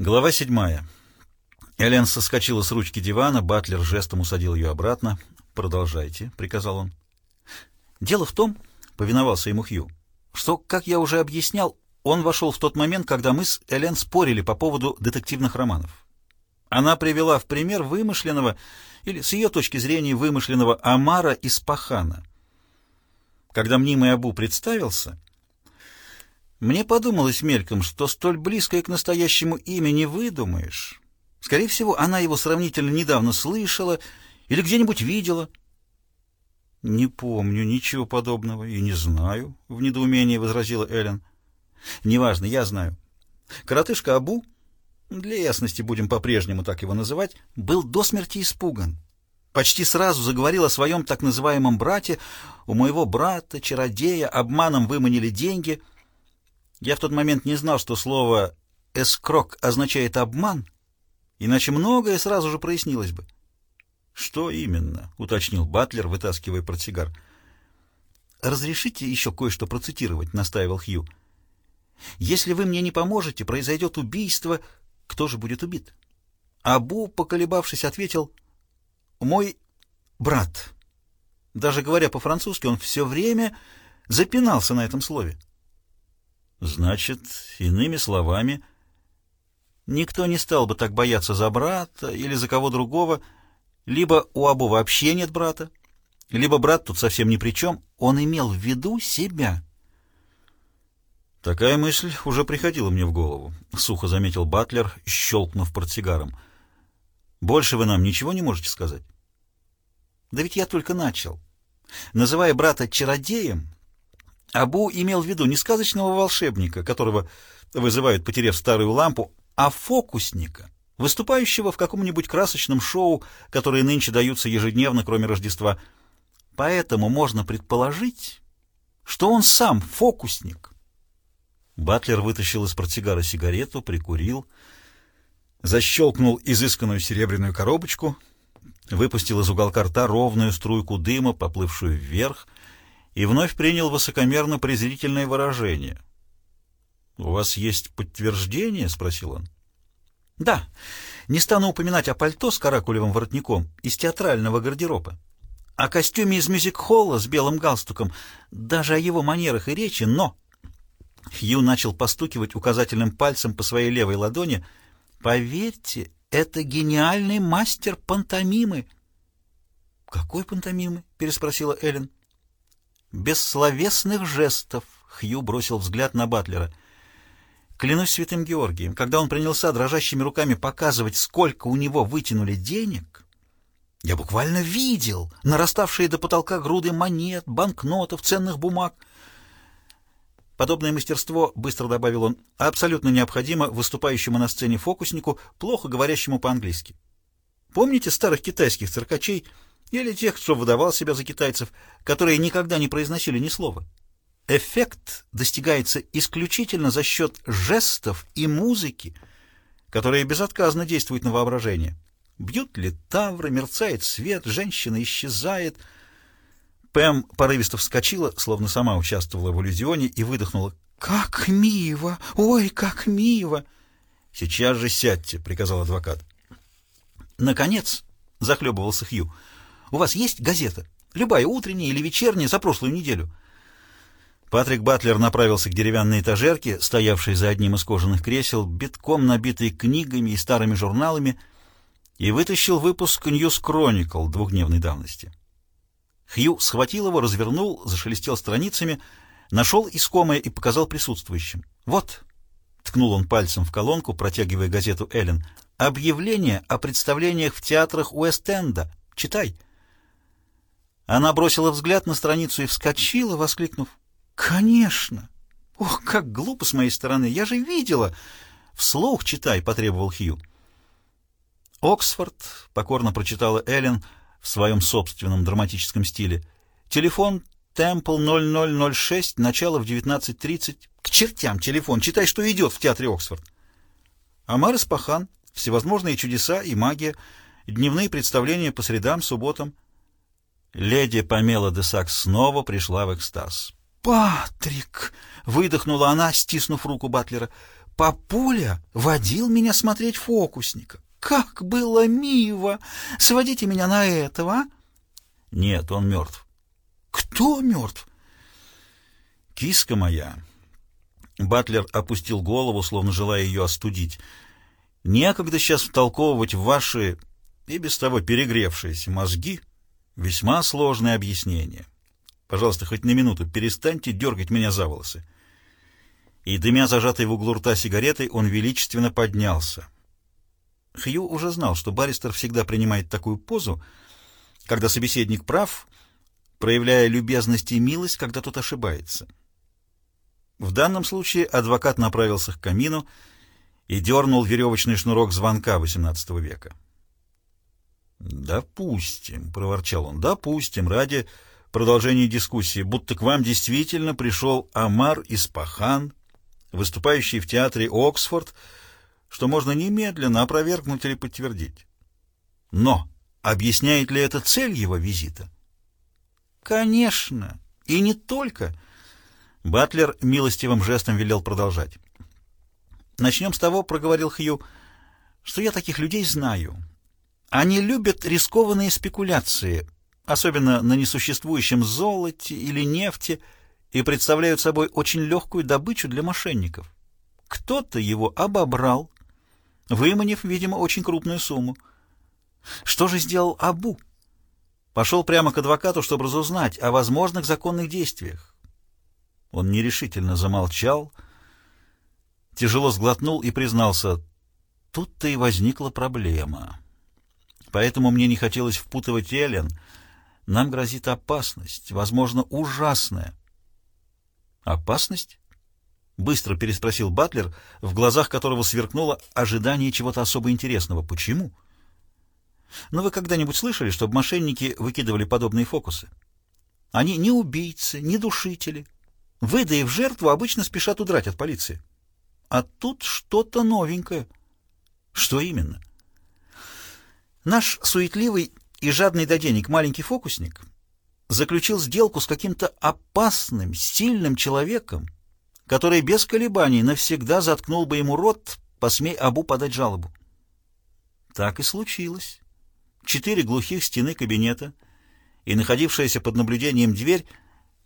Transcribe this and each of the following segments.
Глава седьмая. Элен соскочила с ручки дивана, Батлер жестом усадил ее обратно. «Продолжайте», — приказал он. «Дело в том», — повиновался ему Хью, — «что, как я уже объяснял, он вошел в тот момент, когда мы с Элен спорили по поводу детективных романов. Она привела в пример вымышленного, или с ее точки зрения вымышленного, Амара из Пахана. Когда мнимый Абу представился, мне подумалось мельком, что столь близкое к настоящему имя не выдумаешь. Скорее всего, она его сравнительно недавно слышала или где-нибудь видела. «Не помню ничего подобного и не знаю», — в недоумении возразила Эллен. «Неважно, я знаю. Коротышка Абу, для ясности будем по-прежнему так его называть, был до смерти испуган. Почти сразу заговорил о своем так называемом брате. У моего брата, чародея, обманом выманили деньги — я в тот момент не знал, что слово «эскрок» означает «обман», иначе многое сразу же прояснилось бы. «Что именно?» — уточнил Батлер, вытаскивая портсигар. «Разрешите еще кое-что процитировать?» — настаивал Хью. «Если вы мне не поможете, произойдет убийство. Кто же будет убит?» Абу, поколебавшись, ответил «Мой брат». Даже говоря по-французски, он все время запинался на этом слове. Значит, иными словами, никто не стал бы так бояться за брата или за кого другого, либо у Абу вообще нет брата, либо брат тут совсем ни при чем, он имел в виду себя. Такая мысль уже приходила мне в голову, — сухо заметил Батлер, щелкнув портсигаром. Больше вы нам ничего не можете сказать? Да ведь я только начал. Называя брата чародеем, Абу имел в виду не сказочного волшебника, которого вызывают, потеряв старую лампу, а фокусника, выступающего в каком-нибудь красочном шоу, которые нынче даются ежедневно, кроме Рождества. Поэтому можно предположить, что он сам фокусник. Батлер вытащил из портсигара сигарету, прикурил, защелкнул изысканную серебряную коробочку, выпустил из уголка рта ровную струйку дыма, поплывшую вверх, и вновь принял высокомерно-презрительное выражение. «У вас есть подтверждение?» — спросил он. «Да. Не стану упоминать о пальто с каракулевым воротником из театрального гардероба, о костюме из мюзик-холла с белым галстуком, даже о его манерах и речи, но...» Хью начал постукивать указательным пальцем по своей левой ладони. «Поверьте, это гениальный мастер пантомимы». «Какой пантомимы?» — переспросила Эллен бессловесных жестов, Хью бросил взгляд на Батлера. Клянусь святым Георгием, когда он принялся дрожащими руками показывать, сколько у него вытянули денег, я буквально видел нараставшие до потолка груды монет, банкнотов, ценных бумаг. Подобное мастерство, быстро добавил он, абсолютно необходимо выступающему на сцене фокуснику, плохо говорящему по-английски. Помните старых китайских циркачей, или тех, кто выдавал себя за китайцев, которые никогда не произносили ни слова. Эффект достигается исключительно за счет жестов и музыки, которые безотказно действуют на воображение. Бьют ли тавры, мерцает свет, женщина исчезает. Пэм порывисто вскочила, словно сама участвовала в иллюзионе, и выдохнула. «Как мило! Ой, как мило!» «Сейчас же сядьте», — приказал адвокат. «Наконец!» — захлебывался Хью — у вас есть газета? Любая, утренняя или вечерняя, за прошлую неделю». Патрик Батлер направился к деревянной этажерке, стоявшей за одним из кожаных кресел, битком набитой книгами и старыми журналами, и вытащил выпуск «News Chronicle двухдневной давности. Хью схватил его, развернул, зашелестел страницами, нашел искомое и показал присутствующим. «Вот», — ткнул он пальцем в колонку, протягивая газету Эллен, — «объявление о представлениях в театрах Уэст-Энда. Читай». Она бросила взгляд на страницу и вскочила, воскликнув. «Конечно! Ох, как глупо с моей стороны! Я же видела!» «Вслух читай», — потребовал Хью. «Оксфорд», — покорно прочитала Эллен в своем собственном драматическом стиле. «Телефон Темпл 0006, начало в 19.30. К чертям телефон! Читай, что идет в театре Оксфорд!» Амар Испахан, всевозможные чудеса и магия, дневные представления по средам, субботам — Леди Памела де Сакс снова пришла в экстаз. «Патрик!» — выдохнула она, стиснув руку Батлера. папуля водил меня смотреть фокусника. Как было мило! Сводите меня на этого, а? Нет, он мертв. Кто мертв? Киска моя. Батлер опустил голову, словно желая ее остудить. Некогда сейчас втолковывать ваши и без того перегревшиеся мозги весьма сложное объяснение. Пожалуйста, хоть на минуту перестаньте дергать меня за волосы. И, дымя зажатой в углу рта сигаретой, он величественно поднялся. Хью уже знал, что баристер всегда принимает такую позу, когда собеседник прав, проявляя любезность и милость, когда тот ошибается. В данном случае адвокат направился к камину и дернул веревочный шнурок звонка XVIII века. «Допустим», — проворчал он, — «допустим, ради продолжения дискуссии, будто к вам действительно пришел Амар Испахан, выступающий в театре Оксфорд, что можно немедленно опровергнуть или подтвердить. Но объясняет ли это цель его визита? Конечно, и не только. Батлер милостивым жестом велел продолжать. Начнем с того, проговорил Хью, что я таких людей знаю. Они любят рискованные спекуляции, особенно на несуществующем золоте или нефти, и представляют собой очень легкую добычу для мошенников. Кто-то его обобрал, выманив, видимо, очень крупную сумму. Что же сделал Абу? Пошел прямо к адвокату, чтобы разузнать о возможных законных действиях. Он нерешительно замолчал, тяжело сглотнул и признался, тут-то и возникла проблема. Поэтому мне не хотелось впутывать Эллен. Нам грозит опасность, возможно, ужасная. «Опасность?» — быстро переспросил Батлер, в глазах которого сверкнуло ожидание чего-то особо интересного. «Почему?» «Но вы когда-нибудь слышали, чтобы мошенники выкидывали подобные фокусы? Они не убийцы, не душители. Выдаив жертву, обычно спешат удрать от полиции. А тут что-то новенькое». «Что именно?» «Наш суетливый и жадный до денег маленький фокусник — заключил сделку с каким-то опасным, сильным человеком, который без колебаний навсегда заткнул бы ему рот, посмей Абу подать жалобу. Так и случилось. Четыре глухих стены кабинета и находившаяся под наблюдением дверь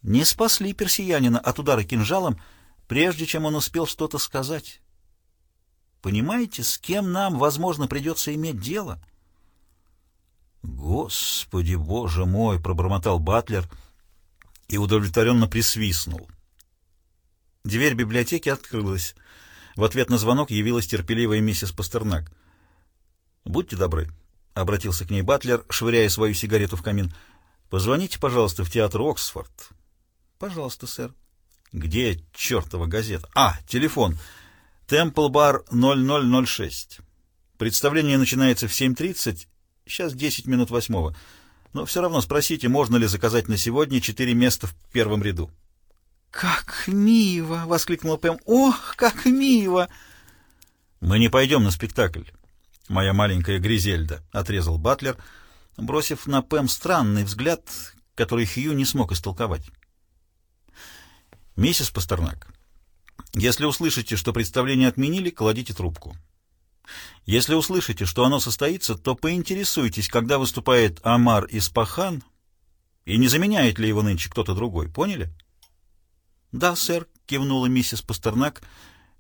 не спасли персиянина от удара кинжалом, прежде чем он успел что-то сказать. Понимаете, с кем нам, возможно, придется иметь дело — «Господи, боже мой!» — пробормотал Батлер и удовлетворенно присвистнул. Дверь библиотеки открылась. В ответ на звонок явилась терпеливая миссис Пастернак. «Будьте добры», — обратился к ней Батлер, швыряя свою сигарету в камин. «Позвоните, пожалуйста, в театр Оксфорд». «Пожалуйста, сэр». «Где чертова газета?» «А, телефон. Темпл-бар 0006. Представление начинается в 7.30 Сейчас десять минут восьмого. Но все равно спросите, можно ли заказать на сегодня четыре места в первом ряду. «Как мило!» — воскликнула Пэм. «Ох, как мило!» «Мы не пойдем на спектакль, моя маленькая Гризельда», — отрезал Батлер, бросив на Пэм странный взгляд, который Хью не смог истолковать. «Миссис Пастернак, если услышите, что представление отменили, кладите трубку. Если услышите, что оно состоится, то поинтересуйтесь, когда выступает Амар Испахан, и не заменяет ли его нынче кто-то другой. Поняли? — Да, сэр, — кивнула миссис Пастернак,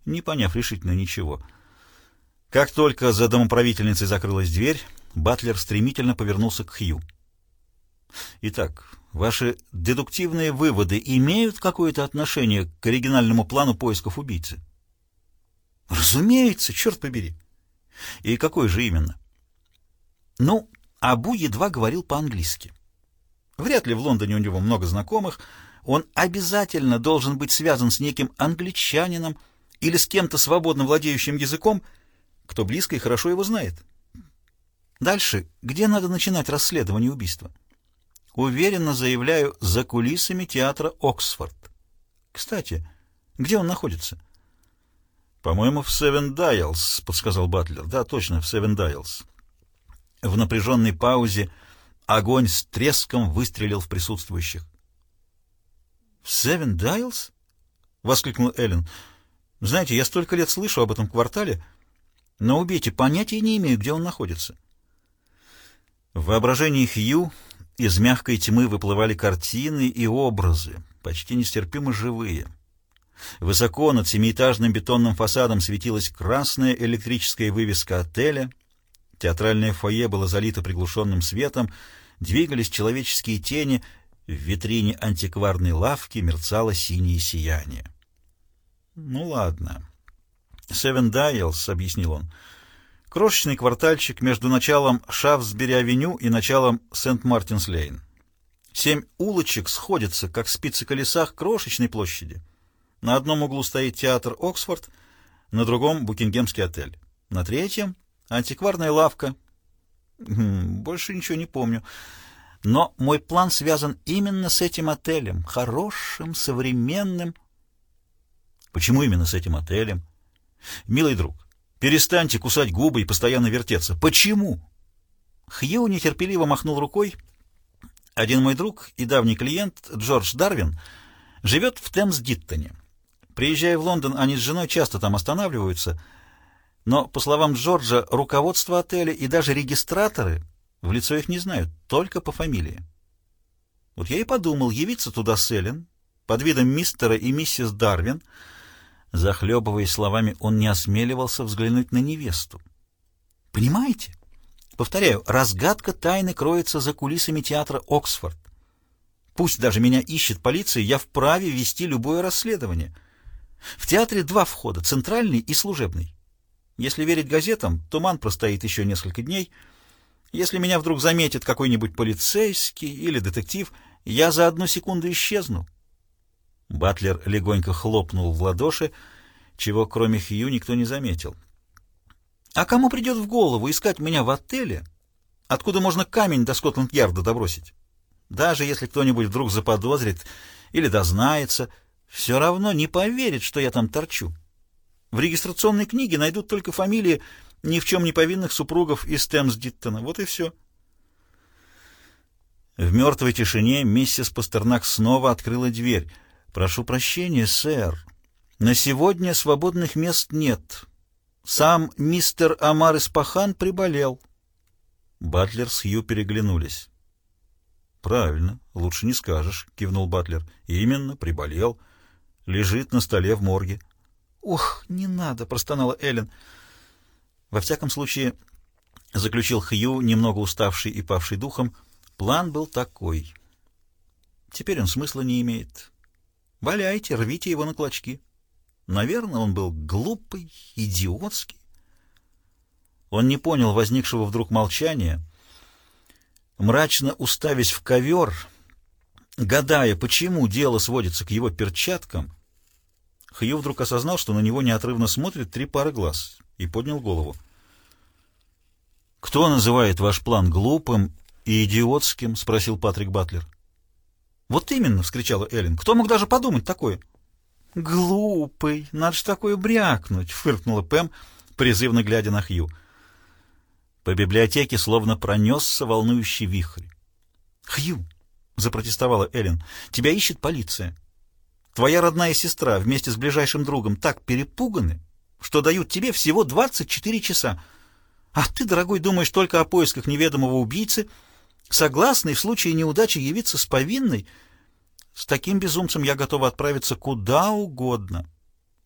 не поняв решительно ничего. Как только за домоправительницей закрылась дверь, Батлер стремительно повернулся к Хью. — Итак, ваши дедуктивные выводы имеют какое-то отношение к оригинальному плану поисков убийцы? — Разумеется, черт побери! — и какой же именно? Ну, Абу едва говорил по-английски. Вряд ли в Лондоне у него много знакомых. Он обязательно должен быть связан с неким англичанином или с кем-то свободно владеющим языком, кто близко и хорошо его знает. Дальше, где надо начинать расследование убийства? Уверенно заявляю, за кулисами театра Оксфорд. Кстати, где он находится? «По-моему, в Севен Дайлс», — подсказал Батлер. «Да, точно, в Севен Дайлс». В напряженной паузе огонь с треском выстрелил в присутствующих. «В Севен Дайлс?» — воскликнул Эллен. Знаете, я столько лет слышу об этом квартале, но убейте, понятия не имею, где он находится. В воображении Хью из мягкой тьмы выплывали картины и образы, почти нестерпимо живые. Высоко над семиэтажным бетонным фасадом светилась красная электрическая вывеска отеля, театральное фойе было залито приглушенным светом, двигались человеческие тени, в витрине антикварной лавки мерцало синее сияние. «Ну ладно». «Севен Дайлс», — объяснил он, — «крошечный квартальчик между началом Шафсбери-авеню и началом Сент-Мартинс-Лейн. Семь улочек сходятся, как спицы колесах крошечной площади. На одном углу стоит театр Оксфорд, на другом — Букингемский отель. На третьем — антикварная лавка. Хм, больше ничего не помню. Но мой план связан именно с этим отелем, хорошим, современным. Почему именно с этим отелем? Милый друг, перестаньте кусать губы и постоянно вертеться. Почему? Хью нетерпеливо махнул рукой. Один мой друг и давний клиент, Джордж Дарвин, живет в Темс-Диттоне. Приезжая в Лондон, они с женой часто там останавливаются, но, по словам Джорджа, руководство отеля и даже регистраторы в лицо их не знают, только по фамилии. Вот я и подумал явиться туда с под видом мистера и миссис Дарвин. Захлебываясь словами, он не осмеливался взглянуть на невесту. Понимаете? Повторяю, разгадка тайны кроется за кулисами театра «Оксфорд». Пусть даже меня ищет полиция, я вправе вести любое расследование. В театре два входа — центральный и служебный. Если верить газетам, туман простоит еще несколько дней — если меня вдруг заметит какой-нибудь полицейский или детектив, я за одну секунду исчезну. Батлер легонько хлопнул в ладоши, чего кроме Хью никто не заметил. А кому придет в голову искать меня в отеле, откуда можно камень до Скотланд-Ярда добросить? Даже если кто-нибудь вдруг заподозрит или дознается, все равно не поверит, что я там торчу. В регистрационной книге найдут только фамилии ни в чем не повинных супругов из Темсдиттона. Вот и все. В мертвой тишине миссис Пастернак снова открыла дверь. «Прошу прощения, сэр. На сегодня свободных мест нет. Сам мистер Амар Испахан приболел». Батлер с Хью переглянулись. «Правильно, лучше не скажешь», — кивнул Батлер. «Именно, приболел. Лежит на столе в морге». «Ох, не надо!» — простонала Эллен. Во всяком случае, заключил Хью, немного уставший и павший духом, план был такой. Теперь он смысла не имеет. Валяйте, рвите его на клочки. Наверное, он был глупый, идиотский. Он не понял возникшего вдруг молчания. Мрачно уставясь в ковер, гадая, почему дело сводится к его перчаткам, Хью вдруг осознал, что на него неотрывно смотрят три пары глаз и поднял голову. «Кто называет ваш план глупым и идиотским?» — спросил Патрик Батлер. «Вот именно!» — вскричала Эллен. «Кто мог даже подумать такое?» «Глупый! Надо же такое брякнуть!» — фыркнула Пэм, призывно глядя на Хью. По библиотеке словно пронесся волнующий вихрь. «Хью!» — запротестовала Эллен. «Тебя ищет полиция. Твоя родная сестра вместе с ближайшим другом так перепуганы, что дают тебе всего 24 часа. А ты, дорогой, думаешь только о поисках неведомого убийцы, согласный в случае неудачи явиться с повинной. С таким безумцем я готова отправиться куда угодно.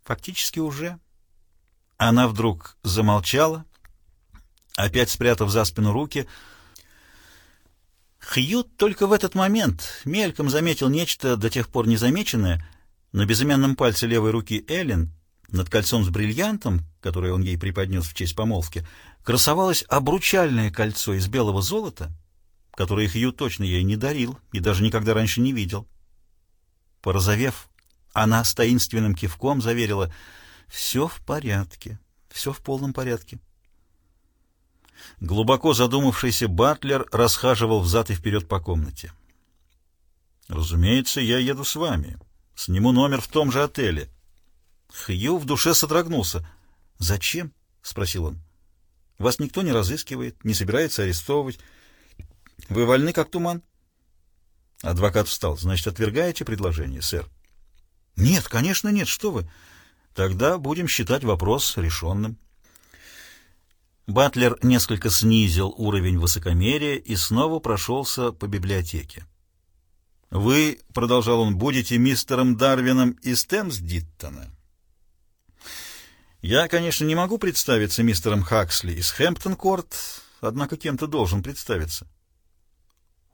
Фактически уже. Она вдруг замолчала, опять спрятав за спину руки. Хьют только в этот момент мельком заметил нечто до тех пор незамеченное на безымянном пальце левой руки Эллен над кольцом с бриллиантом, которое он ей преподнес в честь помолвки, красовалось обручальное кольцо из белого золота, которое Хью точно ей не дарил и даже никогда раньше не видел. Порозовев, она с таинственным кивком заверила «Все в порядке, все в полном порядке». Глубоко задумавшийся Батлер расхаживал взад и вперед по комнате. «Разумеется, я еду с вами. Сниму номер в том же отеле. Хью в душе содрогнулся. «Зачем?» — спросил он. «Вас никто не разыскивает, не собирается арестовывать. Вы вольны, как туман». Адвокат встал. «Значит, отвергаете предложение, сэр?» «Нет, конечно, нет. Что вы? Тогда будем считать вопрос решенным. Батлер несколько снизил уровень высокомерия и снова прошелся по библиотеке. «Вы, — продолжал он, — будете мистером Дарвином из Темсдиттона?» «Я, конечно, не могу представиться мистером Хаксли из Хэмптон-Корт, однако кем-то должен представиться».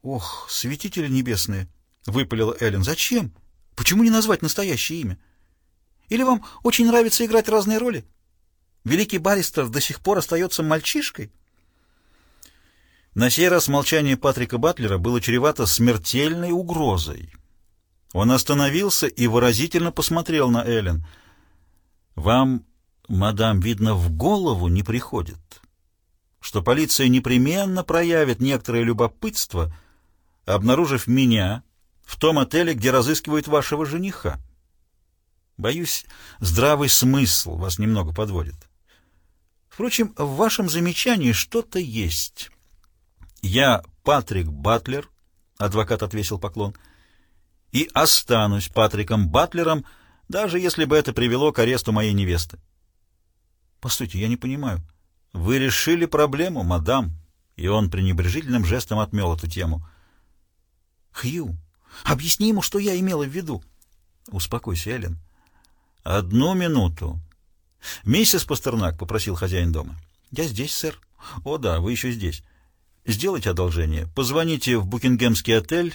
«Ох, святители небесные!» — выпалила Эллен. «Зачем? Почему не назвать настоящее имя? Или вам очень нравится играть разные роли? Великий баристер до сих пор остается мальчишкой?» На сей раз молчание Патрика Батлера было чревато смертельной угрозой. Он остановился и выразительно посмотрел на Эллен. «Вам, мадам, видно, в голову не приходит, что полиция непременно проявит некоторое любопытство, обнаружив меня в том отеле, где разыскивают вашего жениха. Боюсь, здравый смысл вас немного подводит. Впрочем, в вашем замечании что-то есть». «Я Патрик Батлер», — адвокат отвесил поклон, — «и останусь Патриком Батлером, даже если бы это привело к аресту моей невесты». «Постойте, я не понимаю. Вы решили проблему, мадам?» И он пренебрежительным жестом отмел эту тему. «Хью, объясни ему, что я имела в виду». «Успокойся, Эллен». «Одну минуту». «Миссис Пастернак», — попросил хозяин дома. «Я здесь, сэр». «О да, вы еще здесь». Сделайте одолжение. Позвоните в Букингемский отель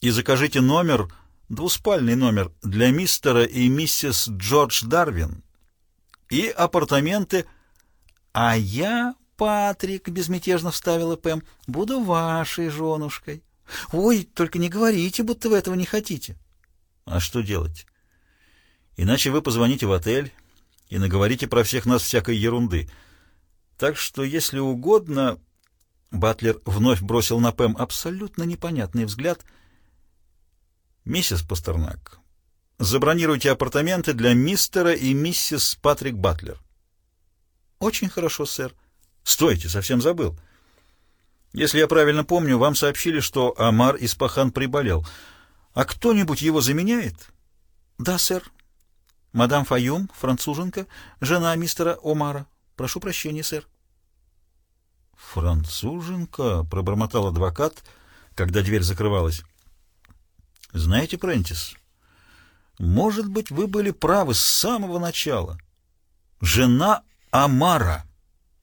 и закажите номер, двуспальный номер, для мистера и миссис Джордж Дарвин и апартаменты. А я, Патрик, безмятежно вставила Пэм, буду вашей женушкой. Ой, только не говорите, будто вы этого не хотите. А что делать? Иначе вы позвоните в отель и наговорите про всех нас всякой ерунды. Так что, если угодно, Батлер вновь бросил на Пэм абсолютно непонятный взгляд. «Миссис Пастернак, забронируйте апартаменты для мистера и миссис Патрик Батлер». «Очень хорошо, сэр». «Стойте, совсем забыл. Если я правильно помню, вам сообщили, что Амар Испахан приболел. А кто-нибудь его заменяет?» «Да, сэр. Мадам Фаюм, француженка, жена мистера Омара. Прошу прощения, сэр». «Француженка?» — пробормотал адвокат, когда дверь закрывалась. «Знаете, Прентис, может быть, вы были правы с самого начала. Жена Амара.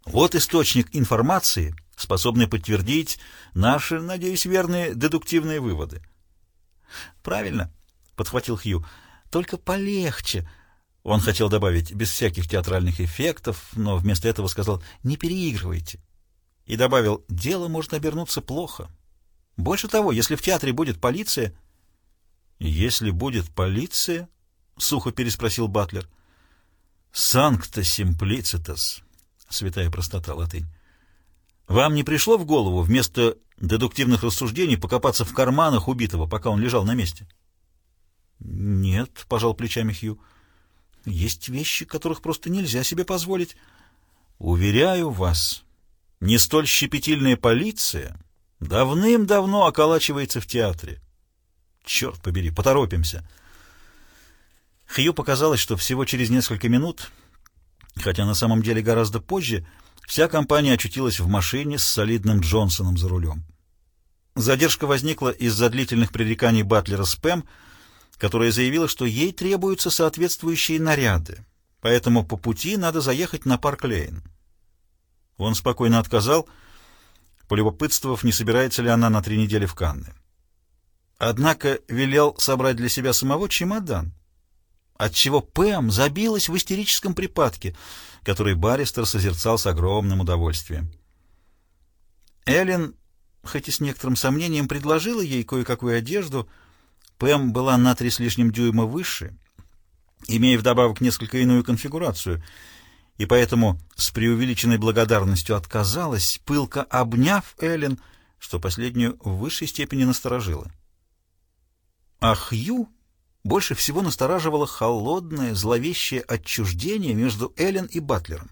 Вот источник информации, способный подтвердить наши, надеюсь, верные дедуктивные выводы». «Правильно», — подхватил Хью, — «только полегче». Он хотел добавить «без всяких театральных эффектов», но вместо этого сказал «не переигрывайте» и добавил, дело может обернуться плохо. Больше того, если в театре будет полиция... «Если будет полиция?» — сухо переспросил Батлер. «Санкта симплицитас», — святая простота латынь. «Вам не пришло в голову вместо дедуктивных рассуждений покопаться в карманах убитого, пока он лежал на месте?» «Нет», — пожал плечами Хью. «Есть вещи, которых просто нельзя себе позволить». «Уверяю вас», не столь щепетильная полиция давным-давно околачивается в театре. Черт побери, поторопимся. Хью показалось, что всего через несколько минут, хотя на самом деле гораздо позже, вся компания очутилась в машине с солидным Джонсоном за рулем. Задержка возникла из-за длительных пререканий Батлера с Пэм, которая заявила, что ей требуются соответствующие наряды, поэтому по пути надо заехать на Парк Лейн. Он спокойно отказал, полюбопытствовав, не собирается ли она на три недели в Канны. Однако велел собрать для себя самого чемодан, отчего Пэм забилась в истерическом припадке, который Баристер созерцал с огромным удовольствием. Эллен, хоть и с некоторым сомнением, предложила ей кое-какую одежду. Пэм была на три с лишним дюйма выше, имея вдобавок несколько иную конфигурацию — и поэтому с преувеличенной благодарностью отказалась, пылко обняв Эллен, что последнюю в высшей степени насторожило. А Хью больше всего настораживало холодное, зловещее отчуждение между Эллен и Батлером.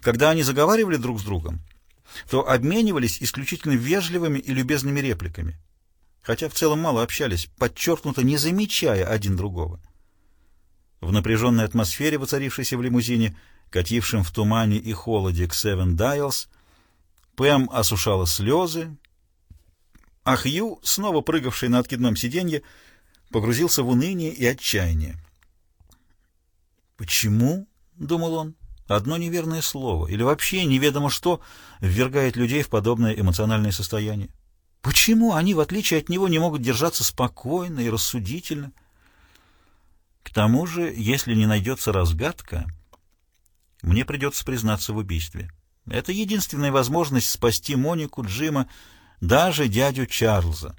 Когда они заговаривали друг с другом, то обменивались исключительно вежливыми и любезными репликами, хотя в целом мало общались, подчеркнуто не замечая один другого. В напряженной атмосфере, воцарившейся в лимузине, катившем в тумане и холоде к Севен Дайлс, Пэм осушала слезы, а Хью, снова прыгавший на откидном сиденье, погрузился в уныние и отчаяние. «Почему?» — думал он. «Одно неверное слово или вообще неведомо что ввергает людей в подобное эмоциональное состояние. Почему они, в отличие от него, не могут держаться спокойно и рассудительно? К тому же, если не найдется разгадка, мне придется признаться в убийстве. Это единственная возможность спасти Монику, Джима, даже дядю Чарльза.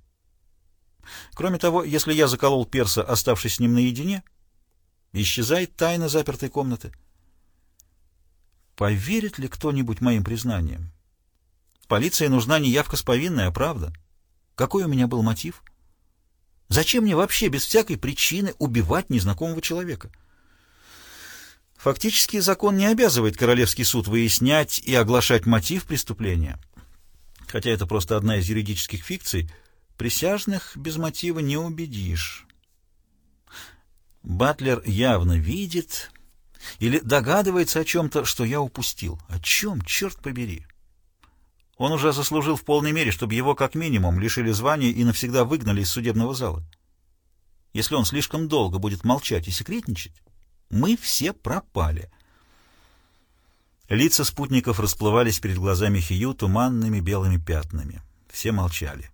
Кроме того, если я заколол перса, оставшись с ним наедине, исчезает тайна запертой комнаты. Поверит ли кто-нибудь моим признаниям? Полиции нужна не явка с повинной, а правда. Какой у меня был мотив? Зачем мне вообще без всякой причины убивать незнакомого человека? Фактически закон не обязывает Королевский суд выяснять и оглашать мотив преступления. Хотя это просто одна из юридических фикций, присяжных без мотива не убедишь. Батлер явно видит или догадывается о чем-то, что я упустил. О чем, черт побери? Он уже заслужил в полной мере, чтобы его как минимум лишили звания и навсегда выгнали из судебного зала. Если он слишком долго будет молчать и секретничать, мы все пропали. Лица спутников расплывались перед глазами Хию туманными белыми пятнами. Все молчали.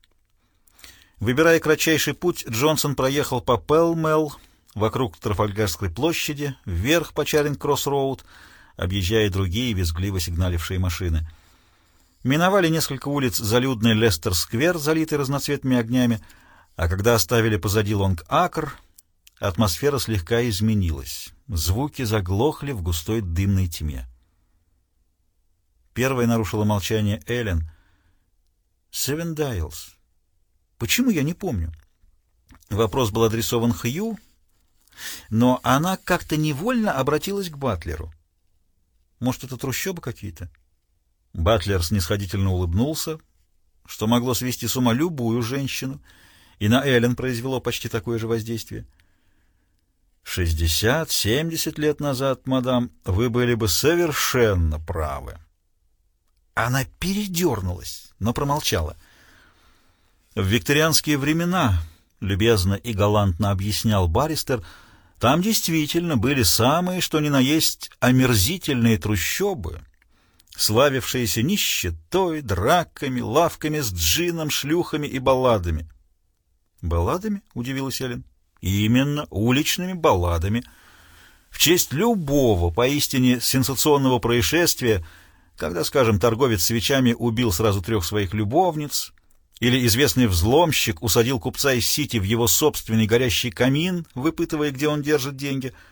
Выбирая кратчайший путь, Джонсон проехал по Пелмел, вокруг Трафальгарской площади, вверх по Чаринг-Кросс-Роуд, объезжая другие визгливо сигналившие машины — Миновали несколько улиц залюдный Лестер-сквер, залитый разноцветными огнями, а когда оставили позади Лонг-Акр, атмосфера слегка изменилась. Звуки заглохли в густой дымной тьме. Первой нарушила молчание Эллен. «Севен Дайлс. Почему я не помню?» Вопрос был адресован Хью, но она как-то невольно обратилась к Батлеру. «Может, это трущобы какие-то?» Батлер снисходительно улыбнулся, что могло свести с ума любую женщину, и на Эллен произвело почти такое же воздействие. «Шестьдесят, семьдесят лет назад, мадам, вы были бы совершенно правы». Она передернулась, но промолчала. В викторианские времена, любезно и галантно объяснял Баристер, там действительно были самые, что ни на есть, омерзительные трущобы — славившиеся нищетой, драками, лавками с джином, шлюхами и балладами. «Балладами?» — удивилась Эллен. «Именно, уличными балладами. В честь любого, поистине сенсационного происшествия, когда, скажем, торговец свечами убил сразу трех своих любовниц, или известный взломщик усадил купца из Сити в его собственный горящий камин, выпытывая, где он держит деньги —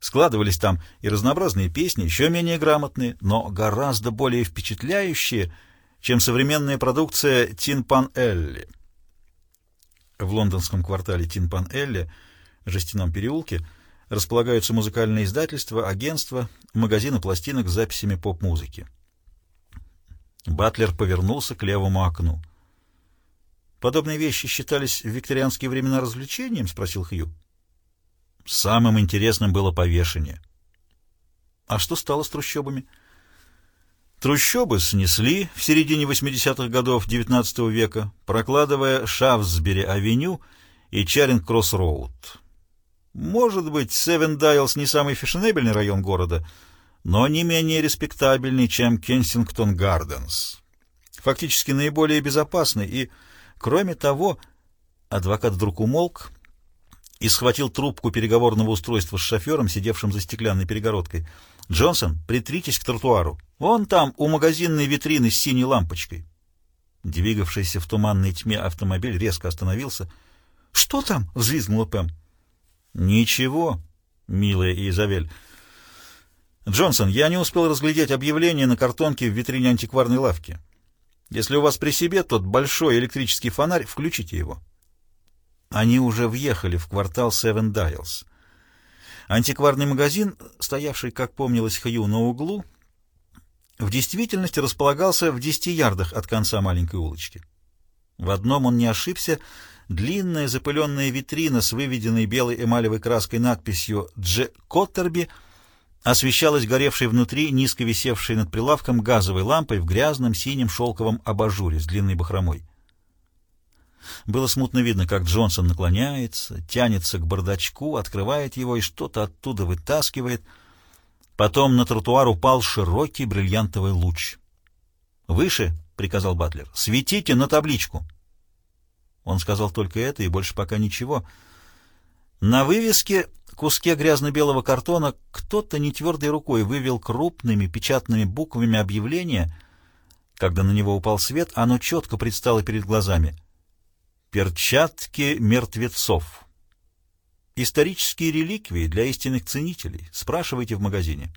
Складывались там и разнообразные песни, еще менее грамотные, но гораздо более впечатляющие, чем современная продукция Тин-Пан-Элли. В лондонском квартале Тин-Пан-Элли, жестяном переулке, располагаются музыкальные издательства, агентства, магазины пластинок с записями поп-музыки. Батлер повернулся к левому окну. «Подобные вещи считались в викторианские времена развлечением?» — спросил Хью. Самым интересным было повешение. А что стало с трущобами? Трущобы снесли в середине 80-х годов XIX века, прокладывая Шафсбери-авеню и Чаринг-Кросс-Роуд. Может быть, Севен-Дайлс не самый фешенебельный район города, но не менее респектабельный, чем Кенсингтон-Гарденс. Фактически наиболее безопасный и, кроме того, адвокат вдруг умолк, и схватил трубку переговорного устройства с шофером, сидевшим за стеклянной перегородкой. «Джонсон, притритесь к тротуару. Вон там, у магазинной витрины с синей лампочкой». Двигавшийся в туманной тьме автомобиль резко остановился. «Что там?» — взвизгнула Пэм. «Ничего, милая Изавель. Джонсон, я не успел разглядеть объявление на картонке в витрине антикварной лавки. Если у вас при себе тот большой электрический фонарь, включите его». Они уже въехали в квартал Севен Дайлс. Антикварный магазин, стоявший, как помнилось Хью, на углу, в действительности располагался в десяти ярдах от конца маленькой улочки. В одном он не ошибся, длинная запыленная витрина с выведенной белой эмалевой краской надписью «Дж. Коттерби» освещалась горевшей внутри, низко висевшей над прилавком газовой лампой в грязном синем шелковом абажуре с длинной бахромой. Было смутно видно, как Джонсон наклоняется, тянется к бардачку, открывает его и что-то оттуда вытаскивает. Потом на тротуар упал широкий бриллиантовый луч. «Выше!» — приказал Батлер. «Светите на табличку!» Он сказал только это и больше пока ничего. На вывеске, куске грязно-белого картона, кто-то нетвердой рукой вывел крупными печатными буквами объявление. Когда на него упал свет, оно четко предстало перед глазами — Перчатки мертвецов. Исторические реликвии для истинных ценителей. Спрашивайте в магазине.